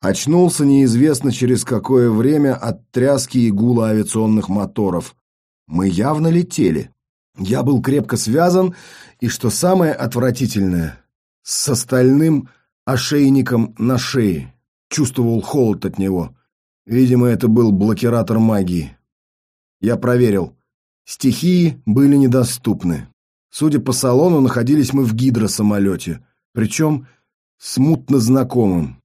Очнулся неизвестно через какое время от тряски и гула авиационных моторов. Мы явно летели. Я был крепко связан, и, что самое отвратительное, с остальным ошейником на шее. Чувствовал холод от него. Видимо, это был блокиратор магии. Я проверил. Стихии были недоступны. Судя по салону, находились мы в гидросамолете, причем смутно знакомым.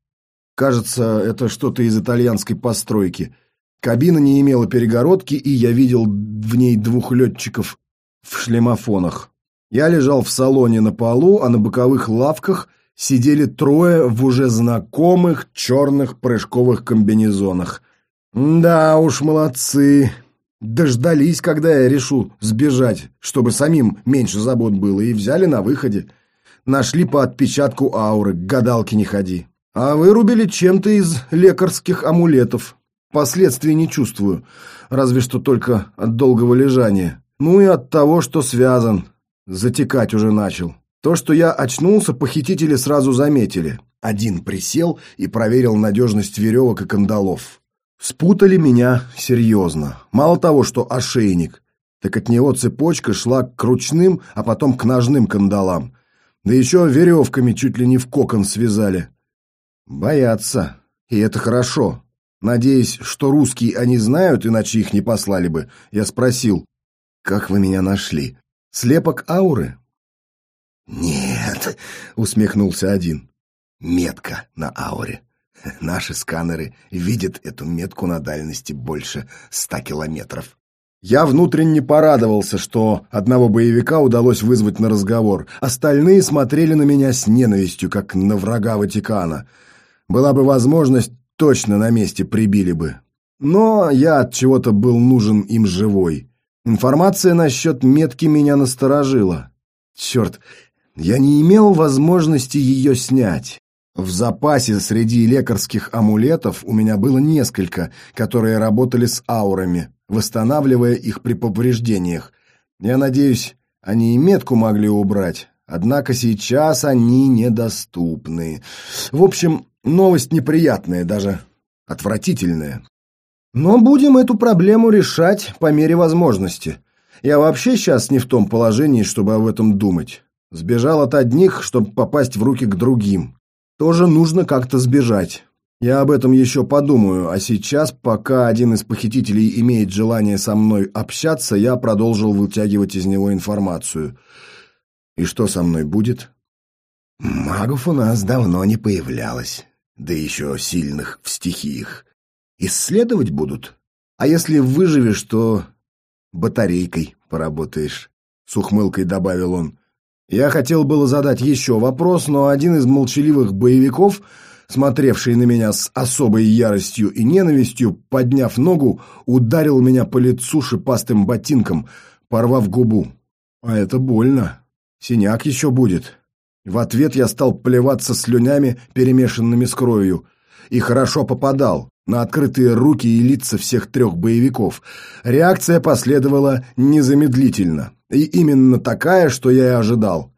Кажется, это что-то из итальянской постройки. Кабина не имела перегородки, и я видел в ней двух летчиков в шлемофонах. Я лежал в салоне на полу, а на боковых лавках сидели трое в уже знакомых черных прыжковых комбинезонах. Да уж, молодцы. Дождались, когда я решу сбежать, чтобы самим меньше забот было, и взяли на выходе. Нашли по отпечатку ауры, к гадалке не ходи. А вырубили чем-то из лекарских амулетов. Последствий не чувствую, разве что только от долгого лежания. Ну и от того, что связан. Затекать уже начал. То, что я очнулся, похитители сразу заметили. Один присел и проверил надежность веревок и кандалов. Спутали меня серьезно. Мало того, что ошейник, так от него цепочка шла к ручным, а потом к ножным кандалам. Да еще веревками чуть ли не в кокон связали. Боятся. И это хорошо. Надеясь, что русские они знают, иначе их не послали бы, я спросил, «Как вы меня нашли? Слепок ауры?» «Нет», — усмехнулся один, «метка на ауре». Наши сканеры видят эту метку на дальности больше ста километров. Я внутренне порадовался, что одного боевика удалось вызвать на разговор. Остальные смотрели на меня с ненавистью, как на врага Ватикана. Была бы возможность, точно на месте прибили бы. Но я от чего-то был нужен им живой. Информация насчет метки меня насторожила. Черт, я не имел возможности ее снять. В запасе среди лекарских амулетов у меня было несколько, которые работали с аурами, восстанавливая их при повреждениях. Я надеюсь, они и метку могли убрать, однако сейчас они недоступны. В общем, новость неприятная, даже отвратительная. Но будем эту проблему решать по мере возможности. Я вообще сейчас не в том положении, чтобы об этом думать. Сбежал от одних, чтобы попасть в руки к другим тоже нужно как-то сбежать. Я об этом еще подумаю, а сейчас, пока один из похитителей имеет желание со мной общаться, я продолжил вытягивать из него информацию. И что со мной будет? Магов у нас давно не появлялось, да еще сильных в стихиях. Исследовать будут? А если выживешь, то батарейкой поработаешь, с ухмылкой добавил он. Я хотел было задать еще вопрос, но один из молчаливых боевиков, смотревший на меня с особой яростью и ненавистью, подняв ногу, ударил меня по лицу шипастым ботинком, порвав губу. А это больно. Синяк еще будет. В ответ я стал плеваться слюнями, перемешанными с кровью. И хорошо попадал на открытые руки и лица всех трех боевиков. Реакция последовала незамедлительно. И именно такая, что я и ожидал.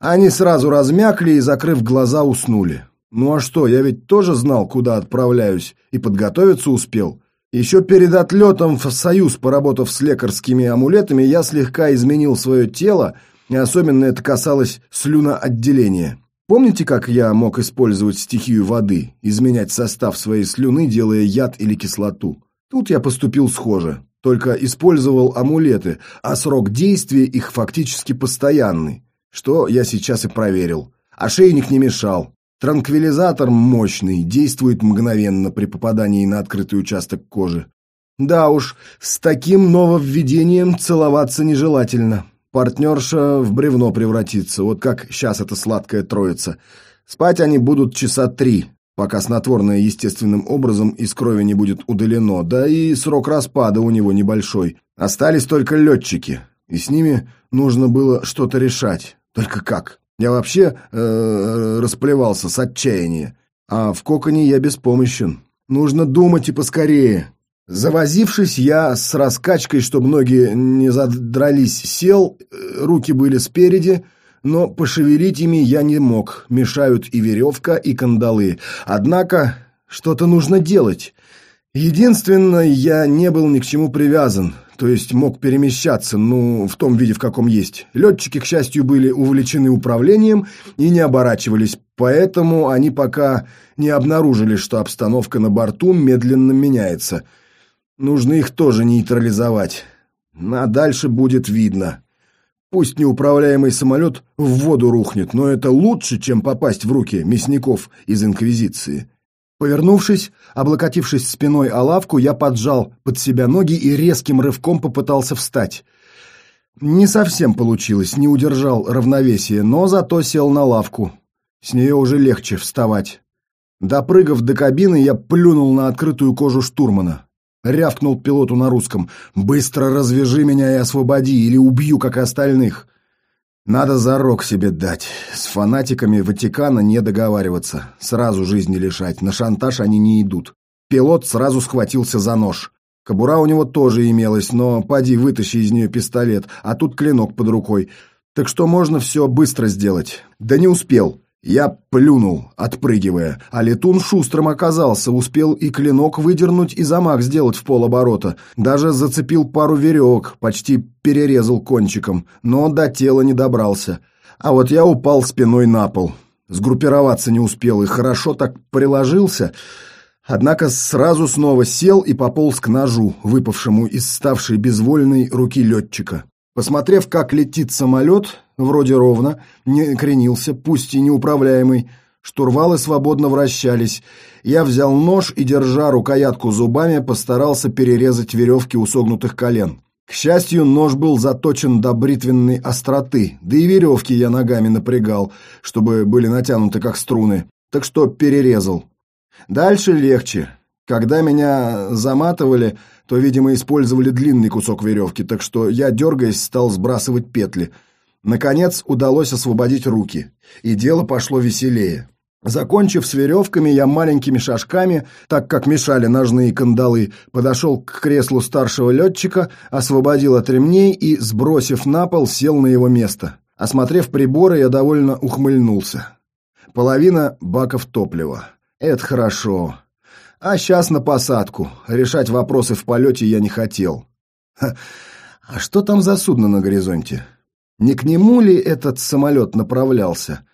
Они сразу размякли и, закрыв глаза, уснули. Ну а что, я ведь тоже знал, куда отправляюсь, и подготовиться успел. Еще перед отлетом в Союз, поработав с лекарскими амулетами, я слегка изменил свое тело, особенно это касалось слюноотделения. Помните, как я мог использовать стихию воды, изменять состав своей слюны, делая яд или кислоту? Тут я поступил схоже только использовал амулеты, а срок действия их фактически постоянный, что я сейчас и проверил. Ошейник не мешал. Транквилизатор мощный, действует мгновенно при попадании на открытый участок кожи. Да уж, с таким нововведением целоваться нежелательно. Партнерша в бревно превратится, вот как сейчас эта сладкая троица. Спать они будут часа три, пока снотворное естественным образом из крови не будет удалено, да и срок распада у него небольшой. Остались только летчики, и с ними нужно было что-то решать. Только как? Я вообще э, расплевался с отчаяния. А в коконе я беспомощен. Нужно думать и поскорее. Завозившись, я с раскачкой, чтобы ноги не задрались, сел, э, руки были спереди — но пошевелить ими я не мог, мешают и веревка, и кандалы. Однако Что-то нужно делать. Единственное, я не был ни к чему привязан, то есть мог перемещаться, ну, в том виде, в каком есть. Летчики, к счастью, были увлечены управлением и не оборачивались, поэтому они пока не обнаружили, что обстановка на борту медленно меняется. Нужно их тоже нейтрализовать. А дальше будет видно. Пусть неуправляемый самолет в воду рухнет, но это лучше, чем попасть в руки мясников из Инквизиции. Повернувшись, облокотившись спиной о лавку, я поджал под себя ноги и резким рывком попытался встать. Не совсем получилось, не удержал равновесие, но зато сел на лавку. С нее уже легче вставать. Допрыгав до кабины, я плюнул на открытую кожу штурмана. Рявкнул пилоту на русском. «Быстро развяжи меня и освободи, или убью, как и остальных!» Надо зарок себе дать. С фанатиками Ватикана не договариваться. Сразу жизни лишать. На шантаж они не идут. Пилот сразу схватился за нож. Кобура у него тоже имелась, но поди вытащи из нее пистолет, а тут клинок под рукой. Так что можно все быстро сделать. Да не успел. Я плюнул, отпрыгивая, а летун шустрым оказался, успел и клинок выдернуть, и замах сделать в полоборота. Даже зацепил пару веревок, почти перерезал кончиком, но до тела не добрался. А вот я упал спиной на пол. Сгруппироваться не успел и хорошо так приложился, однако сразу снова сел и пополз к ножу, выпавшему из ставшей безвольной руки летчика. Посмотрев, как летит самолет, вроде ровно, не кренился, пусть и неуправляемый, штурвалы свободно вращались. Я взял нож и, держа рукоятку зубами, постарался перерезать веревки у согнутых колен. К счастью, нож был заточен до бритвенной остроты, да и веревки я ногами напрягал, чтобы были натянуты как струны, так что перерезал. Дальше легче. Когда меня заматывали, то, видимо, использовали длинный кусок веревки, так что я, дергаясь, стал сбрасывать петли. Наконец удалось освободить руки, и дело пошло веселее. Закончив с веревками, я маленькими шажками, так как мешали ножные кандалы, подошел к креслу старшего летчика, освободил от ремней и, сбросив на пол, сел на его место. Осмотрев приборы, я довольно ухмыльнулся. Половина баков топлива. Это хорошо. А сейчас на посадку. Решать вопросы в полете я не хотел. Ха, а что там за судно на горизонте? Не к нему ли этот самолет направлялся?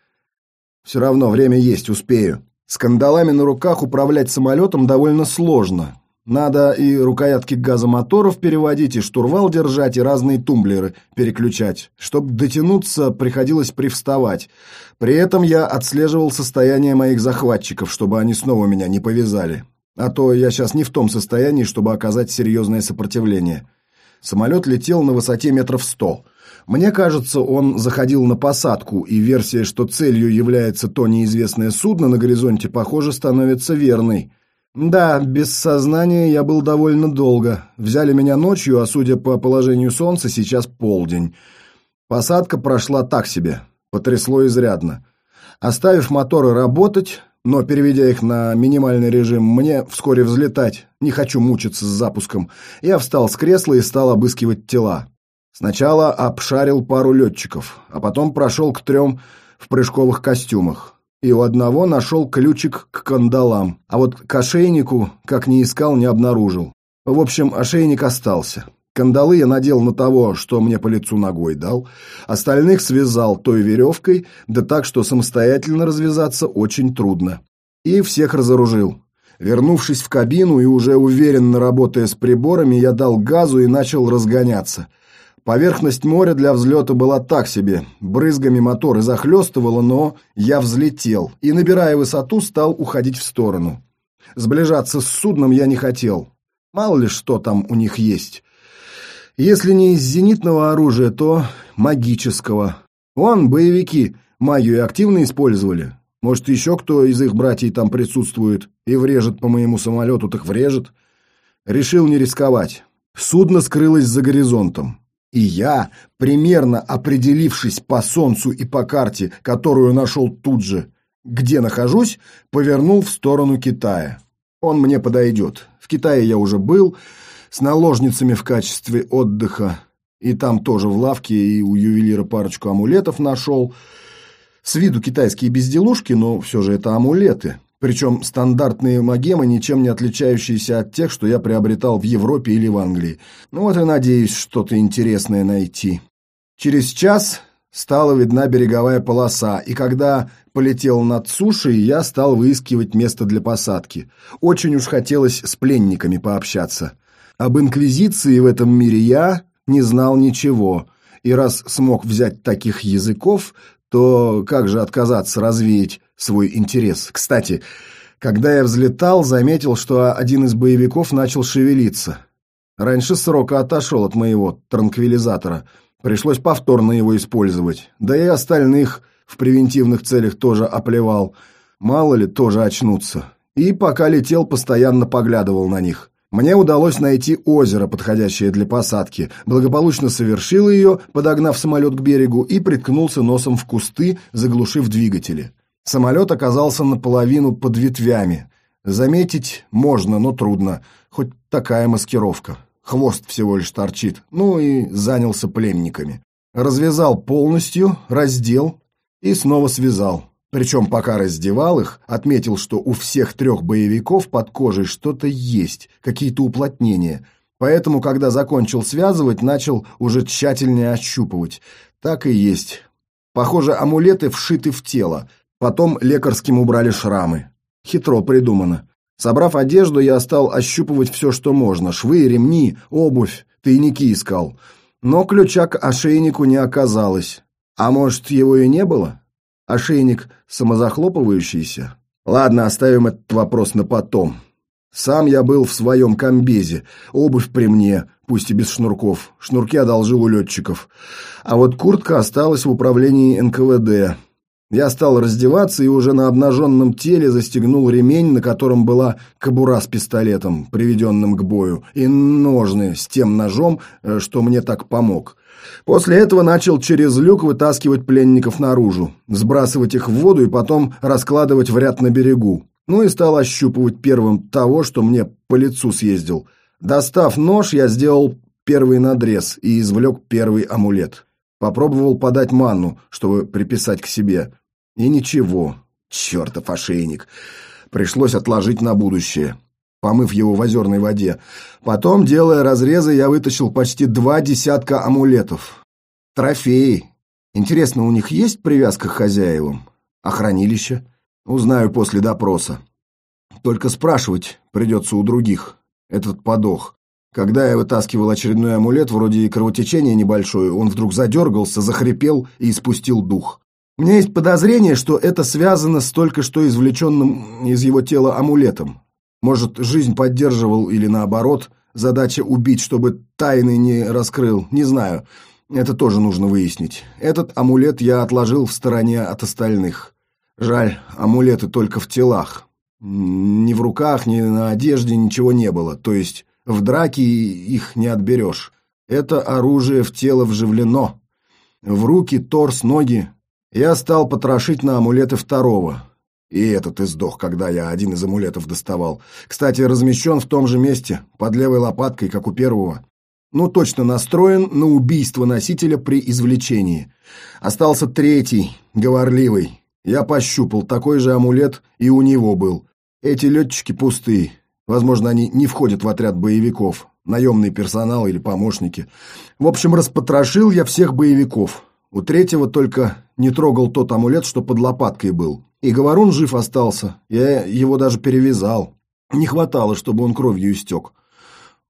Все равно время есть, успею. С кандалами на руках управлять самолетом довольно сложно. Надо и рукоятки газомоторов переводить, и штурвал держать, и разные тумблеры переключать. Чтобы дотянуться, приходилось привставать. При этом я отслеживал состояние моих захватчиков, чтобы они снова меня не повязали. А то я сейчас не в том состоянии, чтобы оказать серьезное сопротивление. Самолет летел на высоте метров сто. Мне кажется, он заходил на посадку, и версия, что целью является то неизвестное судно на горизонте, похоже, становится верной. Да, без сознания я был довольно долго. Взяли меня ночью, а судя по положению солнца, сейчас полдень. Посадка прошла так себе, потрясло изрядно. Оставив моторы работать, но, переведя их на минимальный режим, мне вскоре взлетать, не хочу мучиться с запуском, я встал с кресла и стал обыскивать тела. Сначала обшарил пару летчиков, а потом прошел к трем в прыжковых костюмах. И у одного нашел ключик к кандалам, а вот к ошейнику, как ни искал, не обнаружил. В общем, ошейник остался. Кандалы я надел на того, что мне по лицу ногой дал. Остальных связал той веревкой, да так, что самостоятельно развязаться очень трудно. И всех разоружил. Вернувшись в кабину и уже уверенно работая с приборами, я дал газу и начал разгоняться. Поверхность моря для взлета была так себе. Брызгами моторы захлестывало, но я взлетел и, набирая высоту, стал уходить в сторону. Сближаться с судном я не хотел. Мало ли что там у них есть. Если не из зенитного оружия, то магического. Вон, боевики магию активно использовали. Может, еще кто из их братьев там присутствует и врежет по моему самолету, так врежет. Решил не рисковать. Судно скрылось за горизонтом. И я, примерно определившись по солнцу и по карте, которую нашел тут же, где нахожусь, повернул в сторону Китая. Он мне подойдет. В Китае я уже был, с наложницами в качестве отдыха. И там тоже в лавке и у ювелира парочку амулетов нашел. С виду китайские безделушки, но все же это амулеты. причем стандартные магемы, ничем не отличающиеся от тех, что я приобретал в Европе или в Англии. Ну вот и надеюсь что-то интересное найти. Через час стала видна береговая полоса, и когда полетел над сушей, я стал выискивать место для посадки. Очень уж хотелось с пленниками пообщаться. Об инквизиции в этом мире я не знал ничего, и раз смог взять таких языков, то как же отказаться развеять свой интерес? Кстати, когда я взлетал, заметил, что один из боевиков начал шевелиться. Раньше срока отошел от моего транквилизатора. Пришлось повторно его использовать. Да и остальных в превентивных целях тоже оплевал. Мало ли, тоже очнутся. И пока летел, постоянно поглядывал на них. Мне удалось найти озеро, подходящее для посадки. Благополучно совершил ее, подогнав самолет к берегу, и приткнулся носом в кусты, заглушив двигатели. Самолет оказался наполовину под ветвями. Заметить можно, но трудно. Хоть такая маскировка. Хвост всего лишь торчит. Ну и занялся пленниками. Развязал полностью, раздел и снова связал. Причем пока раздевал их, отметил, что у всех трех боевиков под кожей что-то есть, какие-то уплотнения. Поэтому, когда закончил связывать, начал уже тщательнее ощупывать. Так и есть. Похоже, амулеты вшиты в тело. Потом лекарским убрали шрамы. Хитро придумано. Собрав одежду, я стал ощупывать все, что можно. Швы, ремни, обувь, тайники искал. Но ключа к ошейнику не оказалось. А может, его и не было? Ошейник самозахлопывающийся? Ладно, оставим этот вопрос на потом. Сам я был в своем комбезе, обувь при мне, пусть и без шнурков. Шнурки одолжил у летчиков. А вот куртка осталась в управлении НКВД. Я стал раздеваться и уже на обнаженном теле застегнул ремень, на котором была кобура с пистолетом, приведенным к бою, и ножны с тем ножом, э, что мне так помог. После этого начал через люк вытаскивать пленников наружу, сбрасывать их в воду и потом раскладывать в ряд на берегу. Ну и стал ощупывать первым того, что мне по лицу съездил. Достав нож, я сделал первый надрез и извлек первый амулет. Попробовал подать манну, чтобы приписать к себе. И ничего. Чертов ошейник. Пришлось отложить на будущее помыв его в озерной воде. Потом, делая разрезы, я вытащил почти два десятка амулетов. Трофеи. Интересно, у них есть привязка к хозяевам? А хранилище? Узнаю после допроса. Только спрашивать придется у других. Этот подох. Когда я вытаскивал очередной амулет, вроде и кровотечение небольшое, он вдруг задергался, захрипел и испустил дух. У меня есть подозрение, что это связано с только что извлеченным из его тела амулетом. Может, жизнь поддерживал или наоборот, задача убить, чтобы тайны не раскрыл, не знаю. Это тоже нужно выяснить. Этот амулет я отложил в стороне от остальных. Жаль, амулеты только в телах. Ни в руках, ни на одежде ничего не было, то есть в драке их не отберешь. Это оружие в тело вживлено. В руки, торс, ноги. Я стал потрошить на амулеты второго. И этот издох, когда я один из амулетов доставал. Кстати, размещен в том же месте, под левой лопаткой, как у первого. Ну, точно настроен на убийство носителя при извлечении. Остался третий, говорливый. Я пощупал, такой же амулет и у него был. Эти летчики пустые. Возможно, они не входят в отряд боевиков, наемный персонал или помощники. В общем, распотрошил я всех боевиков. У третьего только не трогал тот амулет, что под лопаткой был. И Говорун жив остался. Я его даже перевязал. Не хватало, чтобы он кровью истек.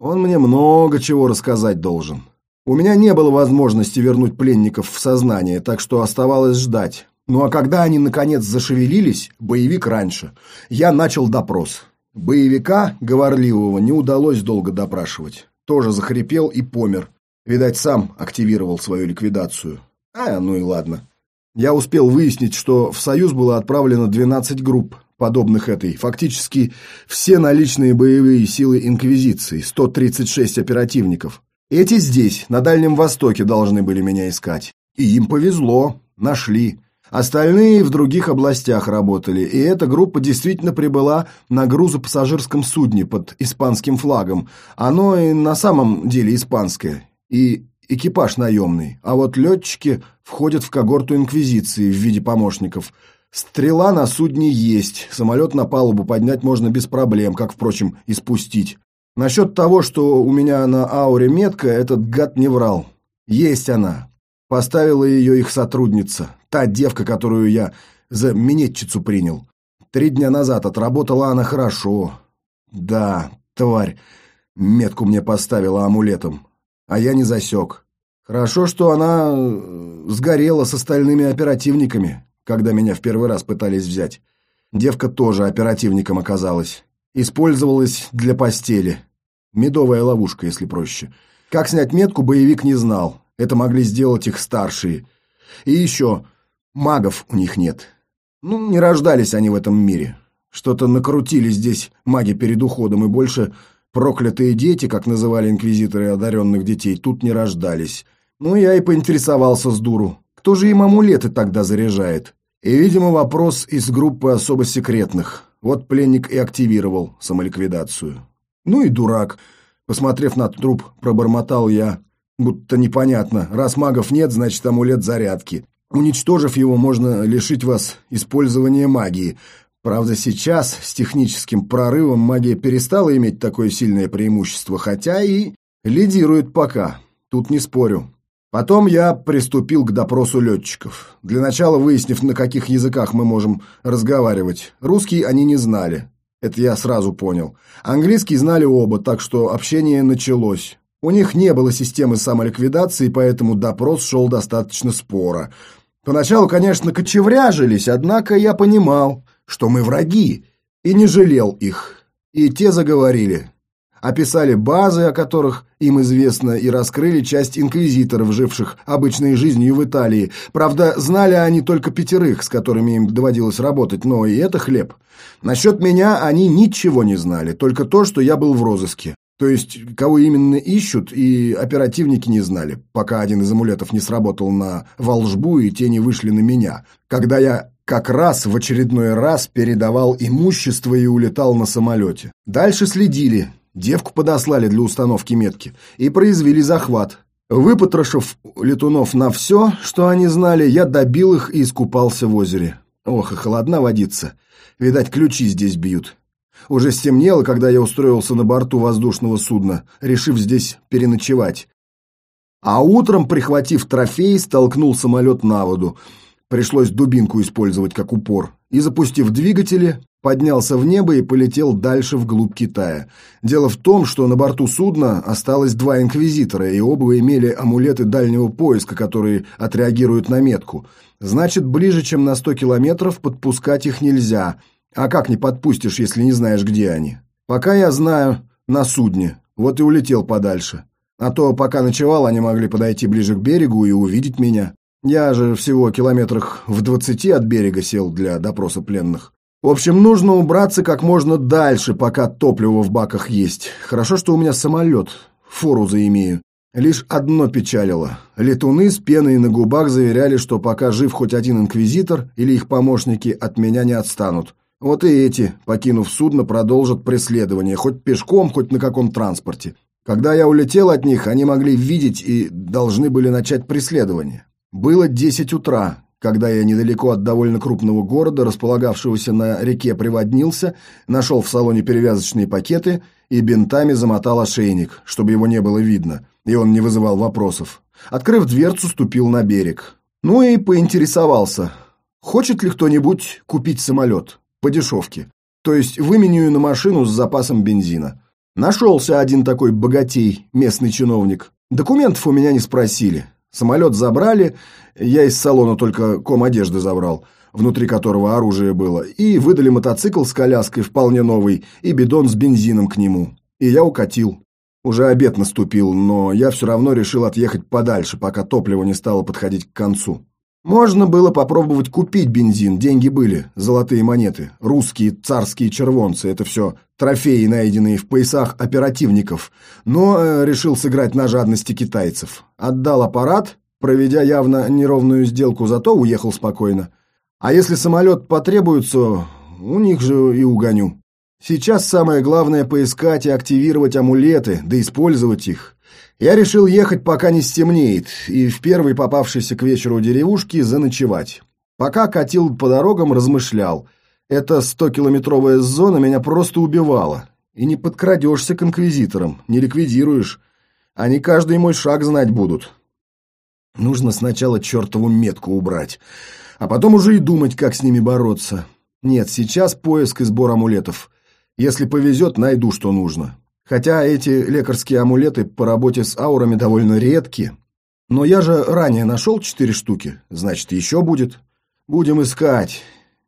Он мне много чего рассказать должен. У меня не было возможности вернуть пленников в сознание, так что оставалось ждать. Ну а когда они, наконец, зашевелились, боевик раньше, я начал допрос. Боевика, говорливого, не удалось долго допрашивать. Тоже захрипел и помер. Видать, сам активировал свою ликвидацию. А, ну и ладно. Я успел выяснить, что в Союз было отправлено 12 групп, подобных этой. Фактически все наличные боевые силы Инквизиции, 136 оперативников. Эти здесь, на Дальнем Востоке, должны были меня искать. И им повезло, нашли. Остальные в других областях работали, и эта группа действительно прибыла на грузопассажирском судне под испанским флагом. Оно и на самом деле испанское. И экипаж наемный, а вот летчики входят в когорту Инквизиции в виде помощников. Стрела на судне есть, самолет на палубу поднять можно без проблем, как, впрочем, и спустить. Насчет того, что у меня на ауре метка, этот гад не врал. Есть она. Поставила ее их сотрудница, та девка, которую я за минетчицу принял. Три дня назад отработала она хорошо. Да, тварь, метку мне поставила амулетом, а я не засек. Хорошо, что она э, сгорела с остальными оперативниками когда меня в первый раз пытались взять. Девка тоже оперативником оказалась. Использовалась для постели. Медовая ловушка, если проще. Как снять метку, боевик не знал. Это могли сделать их старшие. И еще, магов у них нет. Ну, не рождались они в этом мире. Что-то накрутили здесь маги перед уходом, и больше проклятые дети, как называли инквизиторы одаренных детей, тут не рождались. Ну, я и поинтересовался с дуру. Кто же им амулеты тогда заряжает? И, видимо, вопрос из группы особо секретных. Вот пленник и активировал самоликвидацию. Ну и дурак. Посмотрев на труп, пробормотал я. Будто непонятно. Раз магов нет, значит амулет зарядки. Уничтожив его, можно лишить вас использования магии. Правда, сейчас с техническим прорывом магия перестала иметь такое сильное преимущество, хотя и лидирует пока. Тут не спорю. Потом я приступил к допросу летчиков, для начала выяснив, на каких языках мы можем разговаривать. Русский они не знали, это я сразу понял. Английский знали оба, так что общение началось. У них не было системы самоликвидации, поэтому допрос шел достаточно споро. Поначалу, конечно, кочевряжились, однако я понимал, что мы враги, и не жалел их. И те заговорили описали базы, о которых им известно, и раскрыли часть инквизиторов, живших обычной жизнью в Италии. Правда, знали они только пятерых, с которыми им доводилось работать, но и это хлеб. Насчет меня они ничего не знали, только то, что я был в розыске. То есть, кого именно ищут, и оперативники не знали, пока один из амулетов не сработал на волжбу, и те не вышли на меня. Когда я как раз в очередной раз передавал имущество и улетал на самолете. Дальше следили, Девку подослали для установки метки и произвели захват. Выпотрошив летунов на все, что они знали, я добил их и искупался в озере. Ох, и холодна водиться. Видать, ключи здесь бьют. Уже стемнело, когда я устроился на борту воздушного судна, решив здесь переночевать. А утром, прихватив трофей, столкнул самолет на воду. Пришлось дубинку использовать как упор. И, запустив двигатели, поднялся в небо и полетел дальше вглубь Китая. Дело в том, что на борту судна осталось два инквизитора, и оба имели амулеты дальнего поиска, которые отреагируют на метку. Значит, ближе, чем на сто километров подпускать их нельзя. А как не подпустишь, если не знаешь, где они? Пока я знаю, на судне. Вот и улетел подальше. А то, пока ночевал, они могли подойти ближе к берегу и увидеть меня. Я же всего километрах в двадцати от берега сел для допроса пленных. В общем, нужно убраться как можно дальше, пока топливо в баках есть. Хорошо, что у меня самолет, фору заимею. Лишь одно печалило. Летуны с пеной на губах заверяли, что пока жив хоть один инквизитор или их помощники, от меня не отстанут. Вот и эти, покинув судно, продолжат преследование, хоть пешком, хоть на каком транспорте. Когда я улетел от них, они могли видеть и должны были начать преследование. Было десять утра, когда я недалеко от довольно крупного города, располагавшегося на реке, приводнился, нашел в салоне перевязочные пакеты и бинтами замотал ошейник, чтобы его не было видно, и он не вызывал вопросов. Открыв дверцу, ступил на берег. Ну и поинтересовался, хочет ли кто-нибудь купить самолет по дешевке, то есть выменю на машину с запасом бензина. Нашелся один такой богатей, местный чиновник. Документов у меня не спросили. Самолет забрали, я из салона только ком одежды забрал, внутри которого оружие было, и выдали мотоцикл с коляской, вполне новый, и бидон с бензином к нему. И я укатил. Уже обед наступил, но я все равно решил отъехать подальше, пока топливо не стало подходить к концу. Можно было попробовать купить бензин, деньги были, золотые монеты, русские царские червонцы, это все трофеи, найденные в поясах оперативников, но э, решил сыграть на жадности китайцев. Отдал аппарат, проведя явно неровную сделку, зато уехал спокойно. А если самолет потребуется, у них же и угоню. Сейчас самое главное поискать и активировать амулеты, да использовать их. Я решил ехать, пока не стемнеет, и в первой попавшейся к вечеру деревушке заночевать. Пока катил по дорогам, размышлял. Эта стокилометровая зона меня просто убивала. И не подкрадешься к инквизиторам, не ликвидируешь. Они каждый мой шаг знать будут. Нужно сначала чертову метку убрать, а потом уже и думать, как с ними бороться. Нет, сейчас поиск и сбор амулетов. Если повезет, найду, что нужно. Хотя эти лекарские амулеты по работе с аурами довольно редкие. Но я же ранее нашел четыре штуки, значит, еще будет. Будем искать.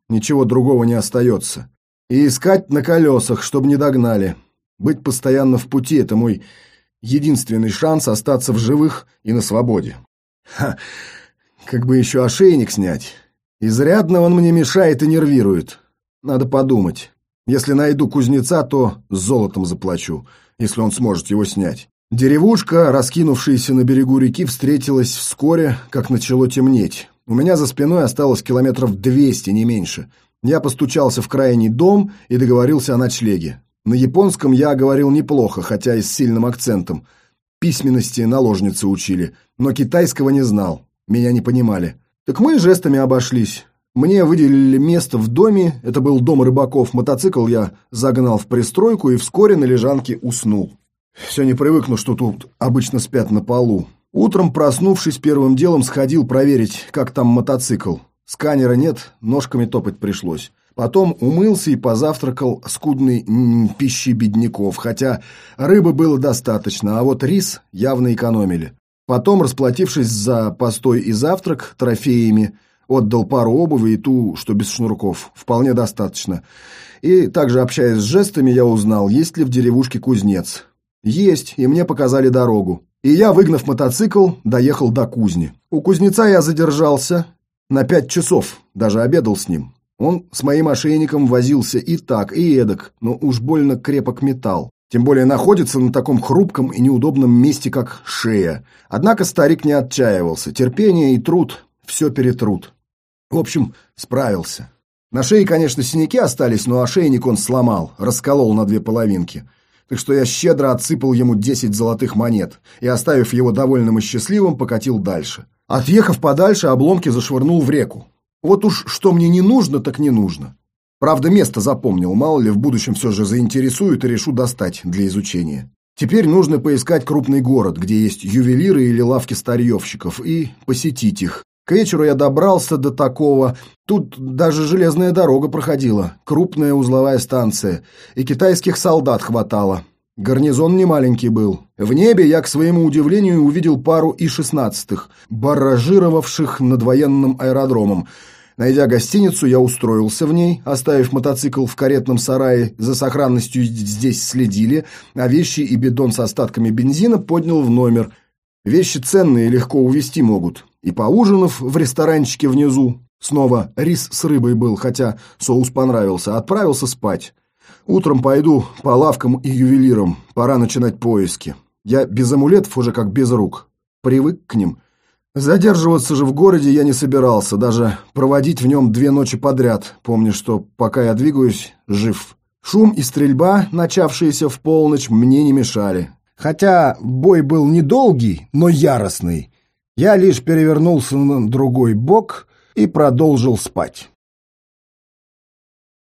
Ничего другого не остается. И искать на колесах, чтобы не догнали. Быть постоянно в пути — это мой единственный шанс остаться в живых и на свободе. Ха, как бы еще ошейник снять. Изрядно он мне мешает и нервирует. Надо подумать. Если найду кузнеца, то с золотом заплачу, если он сможет его снять. Деревушка, раскинувшаяся на берегу реки, встретилась вскоре, как начало темнеть. У меня за спиной осталось километров двести, не меньше. Я постучался в крайний дом и договорился о ночлеге. На японском я говорил неплохо, хотя и с сильным акцентом. Письменности наложницы учили, но китайского не знал. Меня не понимали. Так мы жестами обошлись. Мне выделили место в доме, это был дом рыбаков, мотоцикл я загнал в пристройку и вскоре на лежанке уснул. Все не привыкну, что тут обычно спят на полу. Утром, проснувшись, первым делом сходил проверить, как там мотоцикл. Сканера нет, ножками топать пришлось. Потом умылся и позавтракал скудной м пищей бедняков, хотя рыбы было достаточно, а вот рис явно экономили. Потом, расплатившись за постой и завтрак трофеями, отдал пару обуви и ту, что без шнурков. Вполне достаточно. И также, общаясь с жестами, я узнал, есть ли в деревушке кузнец. Есть, и мне показали дорогу. И я, выгнав мотоцикл, доехал до кузни. У кузнеца я задержался на пять часов, даже обедал с ним. Он с моим ошейником возился и так, и эдак, но уж больно крепок металл. Тем более находится на таком хрупком и неудобном месте, как шея. Однако старик не отчаивался. Терпение и труд все перетрут. В общем, справился. На шее, конечно, синяки остались, но ошейник он сломал, расколол на две половинки так что я щедро отсыпал ему десять золотых монет и, оставив его довольным и счастливым, покатил дальше. Отъехав подальше, обломки зашвырнул в реку. Вот уж что мне не нужно, так не нужно. Правда, место запомнил, мало ли в будущем все же заинтересует и решу достать для изучения. Теперь нужно поискать крупный город, где есть ювелиры или лавки старьевщиков, и посетить их, к вечеру я добрался до такого. Тут даже железная дорога проходила, крупная узловая станция, и китайских солдат хватало. Гарнизон немаленький был. В небе я, к своему удивлению, увидел пару И-16, барражировавших над военным аэродромом. Найдя гостиницу, я устроился в ней, оставив мотоцикл в каретном сарае, за сохранностью здесь следили, а вещи и бидон с остатками бензина поднял в номер. Вещи ценные, легко увезти могут. И поужинав в ресторанчике внизу, снова рис с рыбой был, хотя соус понравился, отправился спать. Утром пойду по лавкам и ювелирам, пора начинать поиски. Я без амулетов уже как без рук, привык к ним. Задерживаться же в городе я не собирался, даже проводить в нем две ночи подряд, помню, что пока я двигаюсь, жив. Шум и стрельба, начавшиеся в полночь, мне не мешали. Хотя бой был недолгий, но яростный, я лишь перевернулся на другой бок и продолжил спать.